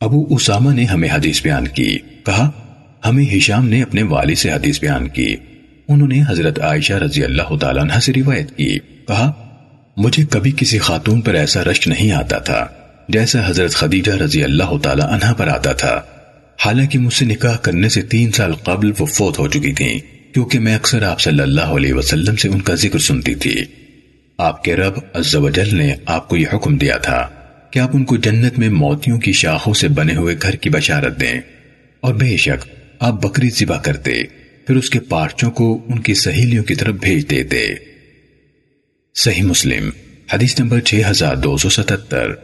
ابو اسامہ نے ہمیں حدیث بیان کی۔ کہا، ہمیں ہشام نے اپنے والد سے حدیث بیان کی۔ انہوں نے حضرت عائشہ رضی اللہ تعالیٰ عنہ سے روایت کی۔ کہا، مجھے کبھی کسی خاتون پر ایسا رشک نہیں آتا تھا، جیسا حضرت خدیجہ رضی اللہ تعالیٰ عنہ پر آتا تھا۔ حالانکہ مجھ سے نکاح کرنے سے تین سال قبل وہ فوت ہو چکی تھیں، کیونکہ میں اکثر آپ صلی اللہ علیہ وسلم سے ان کا ذکر سنتی تھی۔ آپ کے رب عز و جل نے آپ کو یہ حکم دیا تھا۔ کہ آپ ان کو جنت میں موتیوں کی شاخوں سے بنے ہوئے گھر کی بشارت دیں؟ اور بے شک، آپ بکری ذبح کرتے، پھر اس کے پارچوں کو ان کی سہیلیوں کی طرف بھیج دیتے۔ صحیح مسلم، حدیث نمبر 6277